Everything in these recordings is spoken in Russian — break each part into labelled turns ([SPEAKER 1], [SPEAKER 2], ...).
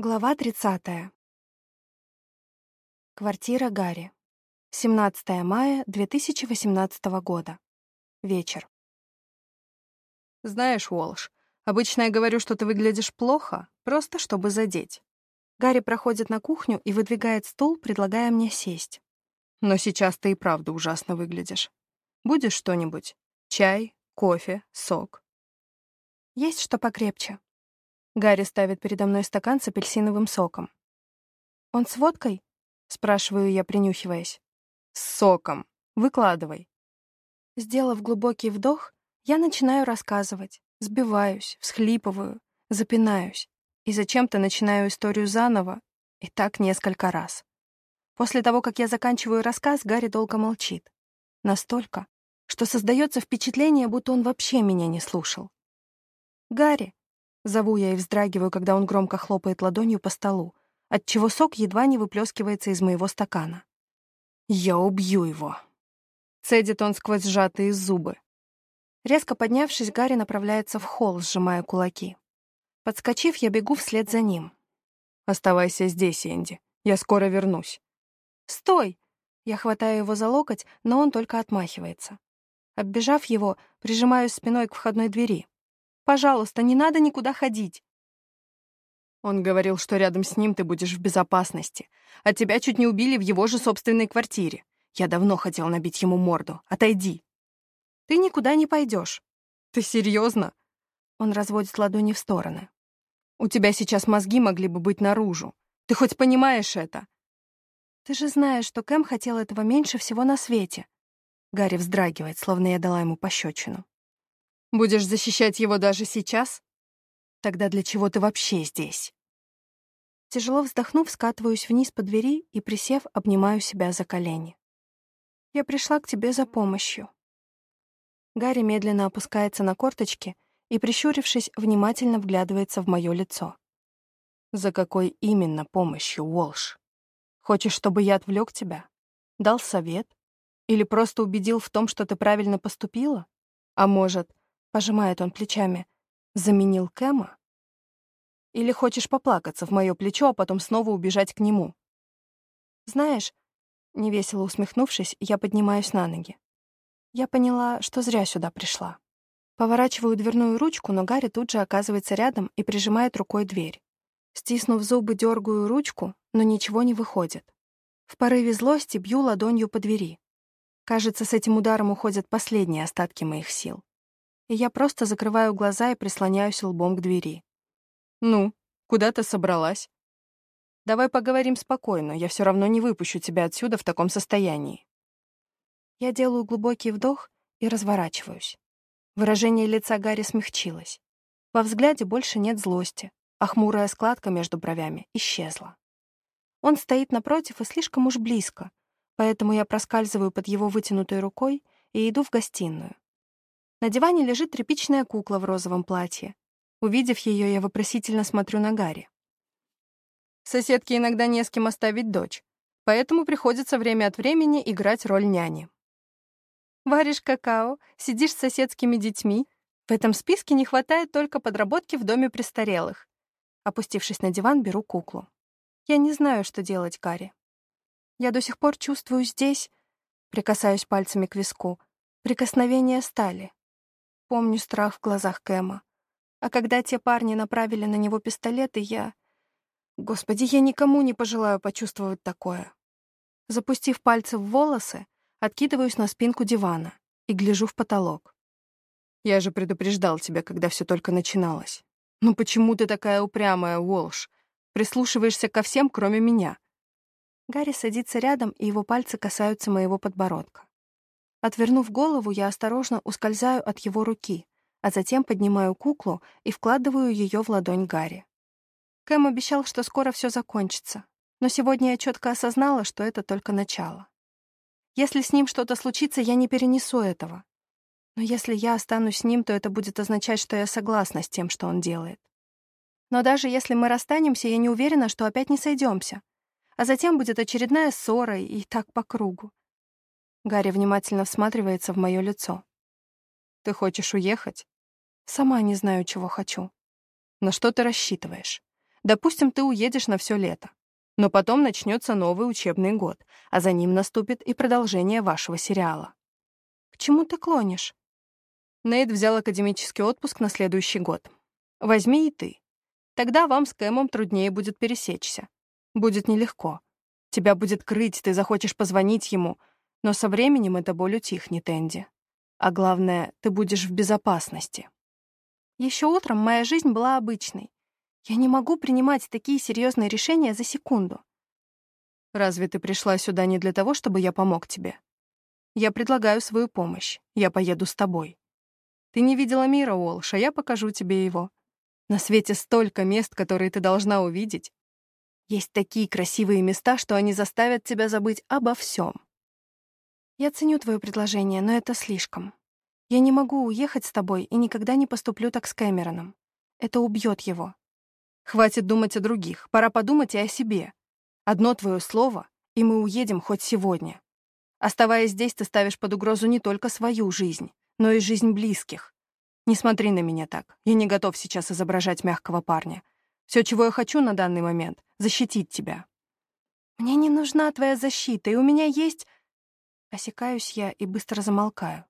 [SPEAKER 1] Глава 30. Квартира Гарри. 17 мая 2018 года. Вечер.
[SPEAKER 2] Знаешь, Уолш, обычно я говорю, что ты выглядишь плохо, просто чтобы задеть.
[SPEAKER 1] Гарри проходит на кухню и выдвигает стул, предлагая мне сесть.
[SPEAKER 2] Но сейчас ты и правда ужасно выглядишь. Будешь что-нибудь? Чай, кофе, сок?
[SPEAKER 1] Есть что покрепче. Гарри ставит передо мной стакан с апельсиновым соком. «Он с водкой?» — спрашиваю я, принюхиваясь.
[SPEAKER 2] «С соком. Выкладывай».
[SPEAKER 1] Сделав глубокий вдох, я начинаю рассказывать, сбиваюсь, всхлипываю, запинаюсь и зачем-то начинаю историю заново, и так несколько раз. После того, как я заканчиваю рассказ, Гарри долго молчит. Настолько, что создается впечатление, будто он вообще меня не слушал. «Гарри, Зову я и вздрагиваю, когда он громко хлопает ладонью по столу, отчего сок едва не выплескивается из моего стакана.
[SPEAKER 2] «Я убью его!» Цедит он сквозь сжатые зубы.
[SPEAKER 1] Резко поднявшись, Гарри направляется в холл, сжимая кулаки. Подскочив, я бегу вслед за ним.
[SPEAKER 2] «Оставайся здесь, Энди. Я скоро вернусь».
[SPEAKER 1] «Стой!» Я хватаю его за локоть, но он только отмахивается. Оббежав его, прижимаюсь спиной к входной двери. Пожалуйста, не надо никуда ходить.
[SPEAKER 2] Он говорил, что рядом с ним ты будешь в безопасности, а тебя чуть не убили в его же собственной квартире. Я давно хотел набить ему морду. Отойди.
[SPEAKER 1] Ты никуда не пойдешь.
[SPEAKER 2] Ты серьезно?
[SPEAKER 1] Он разводит ладони в стороны.
[SPEAKER 2] У тебя сейчас мозги могли бы быть наружу. Ты хоть понимаешь это?
[SPEAKER 1] Ты же знаешь, что Кэм хотел этого меньше всего на свете. Гарри вздрагивает, словно я дала ему пощечину.
[SPEAKER 2] Будешь защищать его даже сейчас? Тогда для чего ты вообще здесь?
[SPEAKER 1] Тяжело вздохнув, скатываюсь вниз по двери и, присев, обнимаю себя за колени. Я пришла к тебе за помощью. Гарри медленно опускается на корточки и, прищурившись, внимательно вглядывается в мое лицо.
[SPEAKER 2] «За какой именно помощью, Уолш? Хочешь, чтобы я отвлек тебя? Дал совет? Или просто убедил в том, что ты правильно поступила? А может, Пожимает он плечами. Заменил Кэма? Или хочешь поплакаться в мое плечо, а потом снова убежать к нему?
[SPEAKER 1] Знаешь, невесело усмехнувшись, я поднимаюсь на ноги. Я поняла, что зря сюда пришла. Поворачиваю дверную ручку, но Гарри тут же оказывается рядом и прижимает рукой дверь. Стиснув зубы, дергаю ручку, но ничего не выходит. В порыве злости бью ладонью по двери. Кажется, с этим ударом уходят последние остатки моих сил и я просто закрываю глаза и прислоняюсь лбом к двери.
[SPEAKER 2] «Ну, куда ты собралась?» «Давай поговорим спокойно, я все равно не выпущу тебя отсюда в таком состоянии».
[SPEAKER 1] Я делаю глубокий вдох и разворачиваюсь. Выражение лица Гарри смягчилось. Во взгляде больше нет злости, а хмурая складка между бровями исчезла. Он стоит напротив и слишком уж близко, поэтому я проскальзываю под его вытянутой рукой и иду в гостиную. На диване лежит тряпичная кукла в розовом платье. Увидев ее, я вопросительно смотрю на Гарри.
[SPEAKER 2] Соседке иногда не с кем оставить дочь, поэтому приходится время от времени играть роль няни.
[SPEAKER 1] Варишь какао, сидишь с соседскими детьми. В этом списке не хватает только подработки в доме престарелых. Опустившись на диван, беру куклу. Я не знаю, что делать, Гарри. Я до сих пор чувствую здесь, прикасаюсь пальцами к виску, прикосновение стали. Помню страх в глазах Кэма. А когда те парни направили на него пистолеты, я... Господи, я никому не пожелаю почувствовать такое. Запустив пальцы в волосы, откидываюсь на спинку дивана и гляжу в потолок.
[SPEAKER 2] Я же предупреждал тебя, когда все только начиналось. Ну почему ты такая упрямая, Уолш? Прислушиваешься ко всем, кроме меня.
[SPEAKER 1] Гарри садится рядом, и его пальцы касаются моего подбородка. Отвернув голову, я осторожно ускользаю от его руки, а затем поднимаю куклу и вкладываю ее в ладонь Гарри. Кэм обещал, что скоро все закончится, но сегодня я четко осознала, что это только начало. Если с ним что-то случится, я не перенесу этого. Но если я останусь с ним, то это будет означать, что я согласна с тем, что он делает. Но даже если мы расстанемся, я не уверена, что опять не сойдемся. А затем будет очередная ссора и так по кругу. Гарри внимательно всматривается в мое лицо.
[SPEAKER 2] «Ты хочешь уехать?»
[SPEAKER 1] «Сама не знаю, чего хочу».
[SPEAKER 2] «На что ты рассчитываешь? Допустим, ты уедешь на все лето. Но потом начнется новый учебный год, а за ним наступит и продолжение вашего сериала.
[SPEAKER 1] К чему ты клонишь?
[SPEAKER 2] Нейт взял академический отпуск на следующий год. Возьми и ты. Тогда вам с Кэмом труднее будет пересечься. Будет нелегко. Тебя будет крыть, ты захочешь позвонить ему, но со временем эта боль утихнет, Энди. А главное, ты будешь в безопасности.
[SPEAKER 1] Еще утром моя жизнь была обычной. Я не могу принимать такие серьезные решения за секунду.
[SPEAKER 2] Разве ты пришла сюда не для того, чтобы я помог тебе? Я предлагаю свою помощь. Я поеду с тобой. Ты не видела мира, Уолш, а я покажу тебе его. На свете столько мест, которые ты должна увидеть. Есть такие красивые места, что они заставят тебя забыть обо всем.
[SPEAKER 1] Я ценю твое предложение, но это слишком. Я не могу уехать с тобой и никогда не поступлю так с Кэмероном. Это убьет его.
[SPEAKER 2] Хватит думать о других, пора подумать и о себе. Одно твое слово, и мы уедем хоть сегодня. Оставаясь здесь, ты ставишь под угрозу не только свою жизнь, но и жизнь близких. Не смотри на меня так. Я не готов сейчас изображать мягкого парня. Все, чего я хочу на данный момент — защитить тебя.
[SPEAKER 1] Мне не нужна твоя защита, и у меня есть... Осекаюсь я и быстро замолкаю.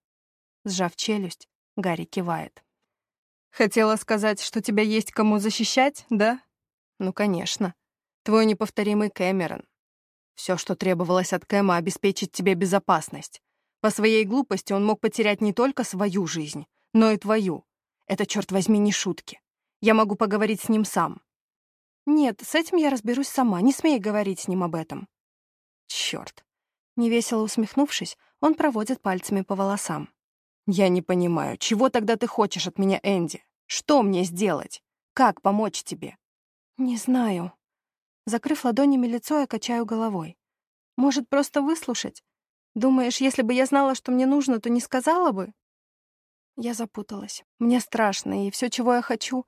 [SPEAKER 1] Сжав челюсть, Гарри кивает.
[SPEAKER 2] Хотела сказать, что тебя есть кому защищать, да? Ну, конечно. Твой неповторимый Кэмерон. Все, что требовалось от Кэма, обеспечить тебе безопасность. По своей глупости он мог потерять не только свою жизнь, но и твою. Это, черт возьми, не шутки. Я могу поговорить с ним сам.
[SPEAKER 1] Нет, с этим я разберусь сама, не смей говорить с ним об этом.
[SPEAKER 2] Черт.
[SPEAKER 1] Невесело усмехнувшись, он проводит пальцами по волосам.
[SPEAKER 2] Я не понимаю, чего тогда ты хочешь от меня, Энди? Что мне сделать? Как помочь тебе?
[SPEAKER 1] Не знаю. Закрыв ладонями лицо, я качаю головой. Может, просто выслушать? Думаешь, если бы я знала, что мне нужно, то не сказала бы? Я запуталась. Мне страшно, и все, чего я хочу...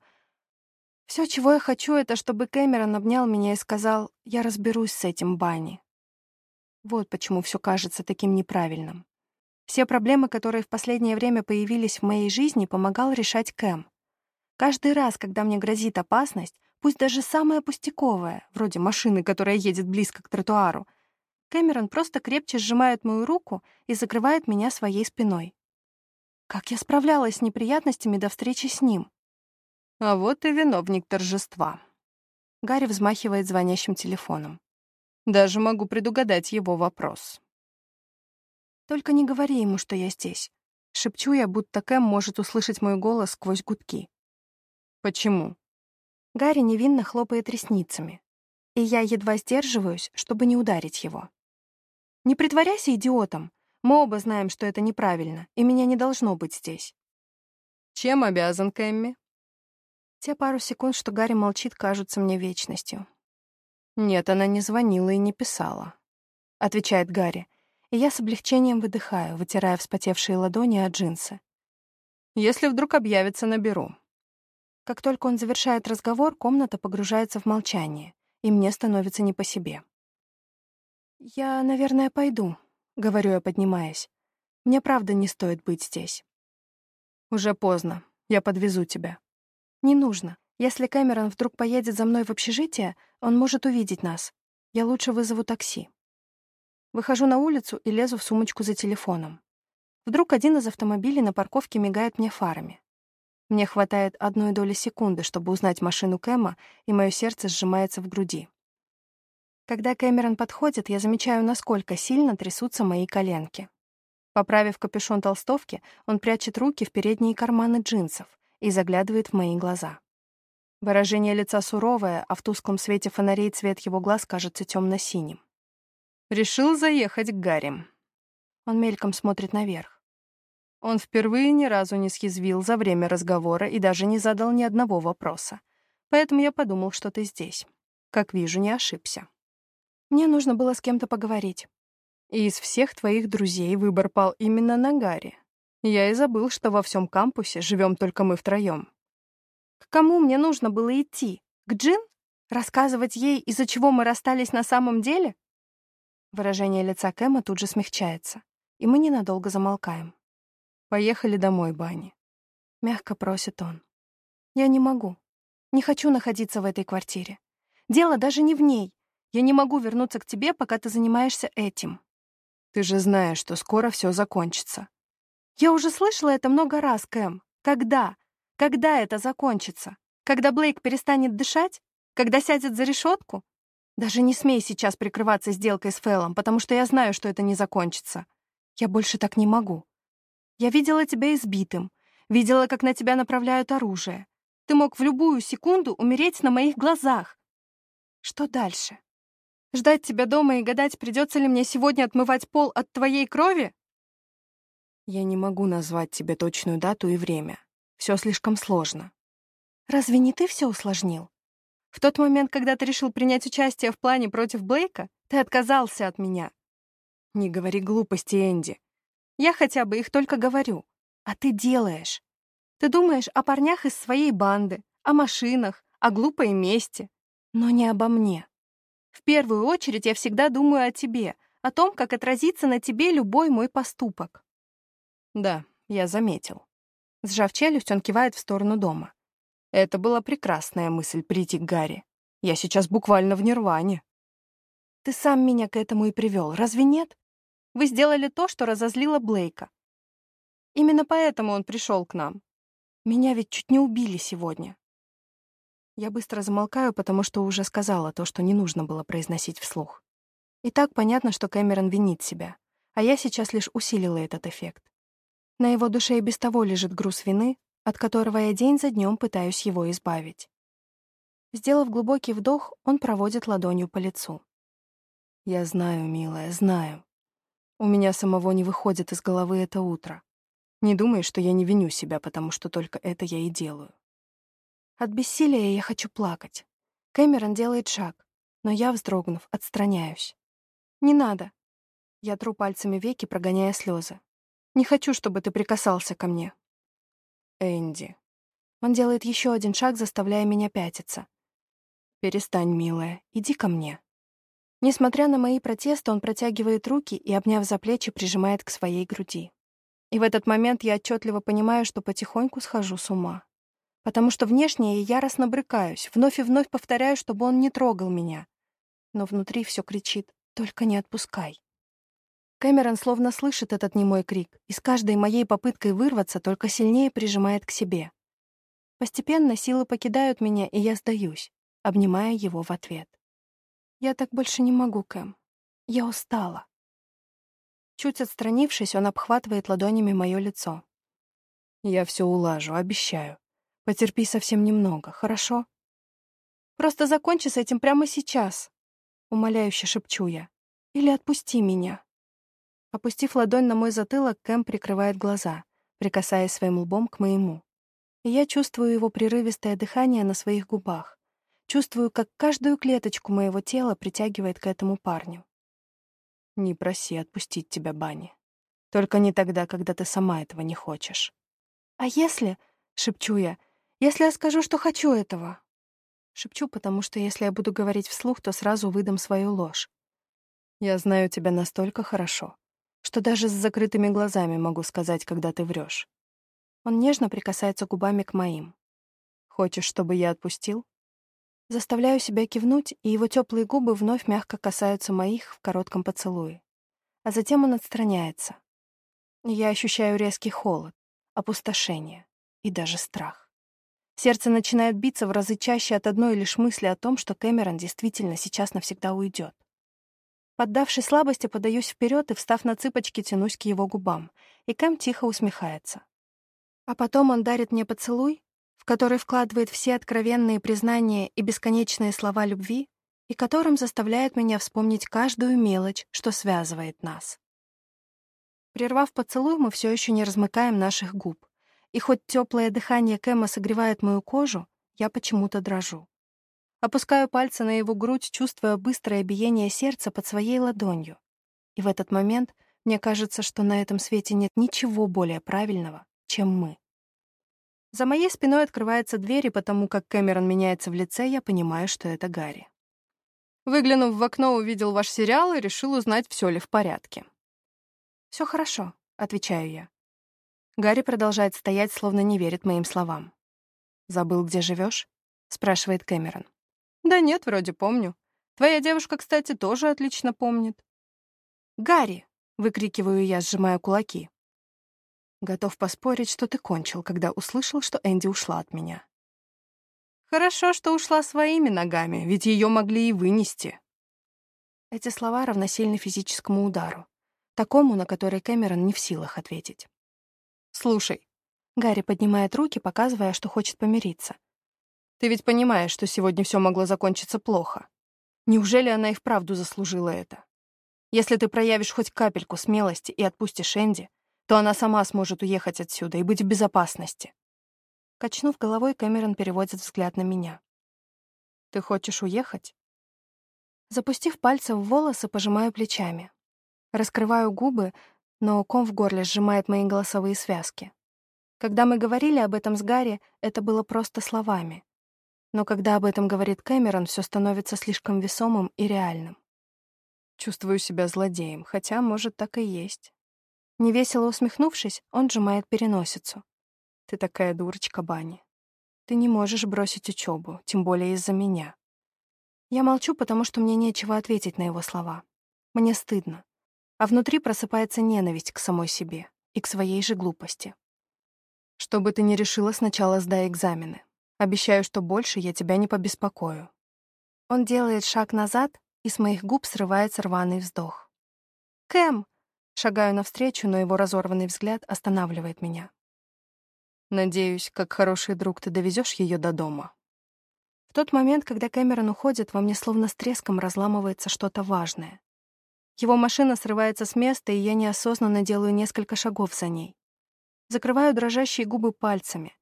[SPEAKER 1] Все, чего я хочу, это чтобы Кэмерон обнял меня и сказал, я разберусь с этим Банни. Вот почему все кажется таким неправильным. Все проблемы, которые в последнее время появились в моей жизни, помогал решать Кэм. Каждый раз, когда мне грозит опасность, пусть даже самая пустяковая, вроде машины, которая едет близко к тротуару, Кэмерон просто крепче сжимает мою руку и закрывает меня своей спиной. Как я справлялась с неприятностями до встречи с ним?
[SPEAKER 2] А вот и виновник торжества.
[SPEAKER 1] Гарри взмахивает звонящим телефоном.
[SPEAKER 2] Даже могу предугадать его вопрос.
[SPEAKER 1] «Только не говори ему, что я здесь». Шепчу я, будто Кэм может услышать мой голос сквозь гудки.
[SPEAKER 2] «Почему?»
[SPEAKER 1] Гарри невинно хлопает ресницами, и я едва сдерживаюсь, чтобы не ударить его. «Не притворяйся идиотом. Мы оба знаем, что это неправильно, и меня не должно быть здесь.
[SPEAKER 2] Чем обязан Кэмми?
[SPEAKER 1] Те пару секунд, что Гарри молчит, кажутся мне вечностью.
[SPEAKER 2] Нет, она не звонила и не писала.
[SPEAKER 1] Отвечает Гарри, и я с облегчением выдыхаю, вытирая вспотевшие ладони от джинсы.
[SPEAKER 2] Если вдруг объявится, наберу.
[SPEAKER 1] Как только он завершает разговор, комната погружается в молчание, и мне становится не по себе. «Я, наверное, пойду», — говорю я, поднимаясь. «Мне правда не стоит быть здесь».
[SPEAKER 2] «Уже поздно. Я подвезу тебя».
[SPEAKER 1] «Не нужно. Если Кэмерон вдруг поедет за мной в общежитие, он может увидеть нас. Я лучше вызову такси». Выхожу на улицу и лезу в сумочку за телефоном. Вдруг один из автомобилей на парковке мигает мне фарами. Мне хватает одной доли секунды, чтобы узнать машину Кэма, и мое сердце сжимается в груди. Когда Кэмерон подходит, я замечаю, насколько сильно трясутся мои коленки. Поправив капюшон толстовки, он прячет руки в передние карманы джинсов и заглядывает в мои глаза. Выражение лица суровое, а в тусклом свете фонарей цвет его глаз кажется темно-синим.
[SPEAKER 2] «Решил заехать к Гарри».
[SPEAKER 1] Он мельком смотрит наверх.
[SPEAKER 2] Он впервые ни разу не съязвил за время разговора и даже не задал ни одного вопроса. Поэтому я подумал, что ты здесь. Как вижу, не ошибся.
[SPEAKER 1] Мне нужно было с кем-то поговорить.
[SPEAKER 2] И из всех твоих друзей выбор пал именно на Гарри. Я и забыл, что во всем кампусе живем только мы втроем.
[SPEAKER 1] Кому мне нужно было идти? К Джин? Рассказывать ей, из-за чего мы расстались на самом деле? Выражение лица Кэма тут же смягчается, и мы ненадолго замолкаем.
[SPEAKER 2] «Поехали домой, Банни», —
[SPEAKER 1] мягко просит он. «Я не могу. Не хочу находиться в этой квартире. Дело даже не в ней. Я не могу вернуться к тебе, пока ты занимаешься этим.
[SPEAKER 2] Ты же знаешь, что скоро все закончится.
[SPEAKER 1] Я уже слышала это много раз, Кэм. Когда? Когда это закончится? Когда Блейк перестанет дышать? Когда сядет за решетку? Даже не смей сейчас прикрываться сделкой с Фэллом, потому что я знаю, что это не закончится. Я больше так не могу. Я видела тебя избитым, видела, как на тебя направляют оружие. Ты мог в любую секунду умереть на моих глазах. Что дальше? Ждать тебя дома и гадать, придется ли мне сегодня отмывать пол от твоей крови?
[SPEAKER 2] Я не могу назвать тебе точную дату и время. Все слишком сложно.
[SPEAKER 1] Разве не ты все усложнил? В тот момент, когда ты решил принять участие в плане против Блейка, ты отказался от меня.
[SPEAKER 2] Не говори глупости, Энди.
[SPEAKER 1] Я хотя бы их только говорю. А ты делаешь. Ты думаешь о парнях из своей банды, о машинах, о глупой мести, но не обо мне. В первую очередь я всегда думаю о тебе, о том, как отразится на тебе любой мой поступок.
[SPEAKER 2] Да, я заметил.
[SPEAKER 1] Сжав челюсть, он кивает в сторону дома.
[SPEAKER 2] Это была прекрасная мысль прийти к Гарри. Я сейчас буквально в нирване.
[SPEAKER 1] Ты сам меня к этому и привел, разве нет? Вы сделали то, что разозлило Блейка. Именно поэтому он пришел к нам. Меня ведь чуть не убили сегодня. Я быстро замолкаю, потому что уже сказала то, что не нужно было произносить вслух. И так понятно, что Кэмерон винит себя, а я сейчас лишь усилила этот эффект. На его душе и без того лежит груз вины, от которого я день за днем пытаюсь его избавить. Сделав глубокий вдох, он проводит ладонью по лицу.
[SPEAKER 2] «Я знаю, милая, знаю. У меня самого не выходит из головы это утро. Не думай, что я не виню себя, потому что только это я и делаю.
[SPEAKER 1] От бессилия я хочу плакать. Кэмерон делает шаг, но я, вздрогнув, отстраняюсь. «Не надо». Я тру пальцами веки, прогоняя слезы. «Не хочу, чтобы ты прикасался ко мне».
[SPEAKER 2] «Энди».
[SPEAKER 1] Он делает еще один шаг, заставляя меня пятиться.
[SPEAKER 2] «Перестань, милая, иди ко мне».
[SPEAKER 1] Несмотря на мои протесты, он протягивает руки и, обняв за плечи, прижимает к своей груди. И в этот момент я отчетливо понимаю, что потихоньку схожу с ума потому что внешне я яростно брыкаюсь, вновь и вновь повторяю, чтобы он не трогал меня. Но внутри все кричит «Только не отпускай». Кэмерон словно слышит этот немой крик, и с каждой моей попыткой вырваться только сильнее прижимает к себе. Постепенно силы покидают меня, и я сдаюсь, обнимая его в ответ. «Я так больше не могу, Кэм. Я устала». Чуть отстранившись, он обхватывает ладонями мое лицо.
[SPEAKER 2] «Я все улажу, обещаю. Потерпи совсем немного, хорошо?
[SPEAKER 1] Просто закончи с этим прямо сейчас, умоляюще шепчу я. Или отпусти меня. Опустив ладонь на мой затылок, Кэм прикрывает глаза, прикасаясь своим лбом к моему. И я чувствую его прерывистое дыхание на своих губах. Чувствую, как каждую клеточку моего тела притягивает к этому парню.
[SPEAKER 2] Не проси отпустить тебя, Банни. Только не тогда, когда ты сама этого не хочешь.
[SPEAKER 1] А если, — шепчу я, если я скажу, что хочу этого? Шепчу, потому что если я буду говорить вслух, то сразу выдам свою ложь.
[SPEAKER 2] Я знаю тебя настолько хорошо, что даже с закрытыми глазами могу сказать, когда ты врешь.
[SPEAKER 1] Он нежно прикасается губами к моим.
[SPEAKER 2] Хочешь, чтобы я отпустил?
[SPEAKER 1] Заставляю себя кивнуть, и его теплые губы вновь мягко касаются моих в коротком поцелуе. А затем он отстраняется. Я ощущаю резкий холод, опустошение и даже страх. Сердце начинает биться в разы чаще от одной лишь мысли о том, что Кэмерон действительно сейчас навсегда уйдет. Поддавшись слабости, подаюсь вперед и, встав на цыпочки, тянусь к его губам, и Кэм тихо усмехается. А потом он дарит мне поцелуй, в который вкладывает все откровенные признания и бесконечные слова любви, и которым заставляет меня вспомнить каждую мелочь, что связывает нас. Прервав поцелуй, мы все еще не размыкаем наших губ. И хоть теплое дыхание Кэма согревает мою кожу, я почему-то дрожу. Опускаю пальцы на его грудь, чувствуя быстрое биение сердца под своей ладонью. И в этот момент мне кажется, что на этом свете нет ничего более правильного, чем мы. За моей спиной открывается дверь, и потому как Кэмерон меняется в лице, я понимаю, что это Гарри.
[SPEAKER 2] Выглянув в окно, увидел ваш сериал и решил узнать, все ли в порядке.
[SPEAKER 1] Все хорошо», — отвечаю я. Гарри продолжает стоять, словно не верит моим словам.
[SPEAKER 2] «Забыл, где живешь?
[SPEAKER 1] спрашивает Кэмерон.
[SPEAKER 2] Да нет, вроде помню. Твоя девушка, кстати, тоже отлично помнит.
[SPEAKER 1] «Гарри!» — выкрикиваю я, сжимая кулаки. Готов поспорить, что ты кончил, когда услышал, что Энди ушла от меня.
[SPEAKER 2] Хорошо, что ушла своими ногами, ведь ее могли и вынести.
[SPEAKER 1] Эти слова равносильны физическому удару, такому, на который Кэмерон не в силах ответить.
[SPEAKER 2] «Слушай».
[SPEAKER 1] Гарри поднимает руки, показывая, что хочет помириться.
[SPEAKER 2] «Ты ведь понимаешь, что сегодня все могло закончиться плохо. Неужели она и вправду заслужила это? Если ты проявишь хоть капельку смелости и отпустишь Энди, то она сама сможет уехать отсюда и быть в безопасности».
[SPEAKER 1] Качнув головой, Кэмерон переводит взгляд на меня.
[SPEAKER 2] «Ты хочешь уехать?»
[SPEAKER 1] Запустив пальцы в волосы, пожимаю плечами. Раскрываю губы, но ком в горле сжимает мои голосовые связки. Когда мы говорили об этом с Гарри, это было просто словами. Но когда об этом говорит Кэмерон, все становится слишком весомым и реальным.
[SPEAKER 2] Чувствую себя злодеем, хотя, может, так и есть.
[SPEAKER 1] Невесело усмехнувшись, он сжимает переносицу.
[SPEAKER 2] Ты такая дурочка, Банни.
[SPEAKER 1] Ты не можешь бросить учебу, тем более из-за меня. Я молчу, потому что мне нечего ответить на его слова. Мне стыдно. А внутри просыпается ненависть к самой себе и к своей же глупости.
[SPEAKER 2] Что бы ты ни решила, сначала сдай экзамены. Обещаю, что больше я тебя не побеспокою.
[SPEAKER 1] Он делает шаг назад, и с моих губ срывается рваный вздох. «Кэм!» Шагаю навстречу, но его разорванный взгляд останавливает меня.
[SPEAKER 2] «Надеюсь, как хороший друг, ты довезешь ее до дома?»
[SPEAKER 1] В тот момент, когда Кэмерон уходит, во мне словно с треском разламывается что-то важное. Его машина срывается с места, и я неосознанно делаю несколько шагов за ней. Закрываю дрожащие губы пальцами.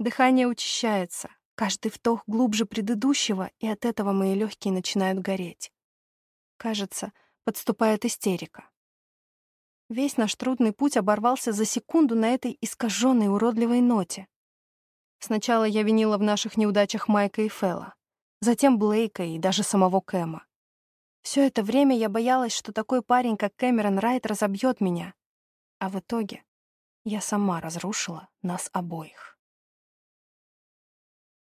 [SPEAKER 1] Дыхание учащается, каждый вдох глубже предыдущего, и от этого мои легкие начинают гореть. Кажется, подступает истерика. Весь наш трудный путь оборвался за секунду на этой искаженной уродливой ноте. Сначала я винила в наших неудачах Майка и Фэлла, затем Блейка и даже самого Кэма. Все это время я боялась, что такой парень, как Кэмерон Райт, разобьет меня. А в итоге я сама разрушила нас обоих.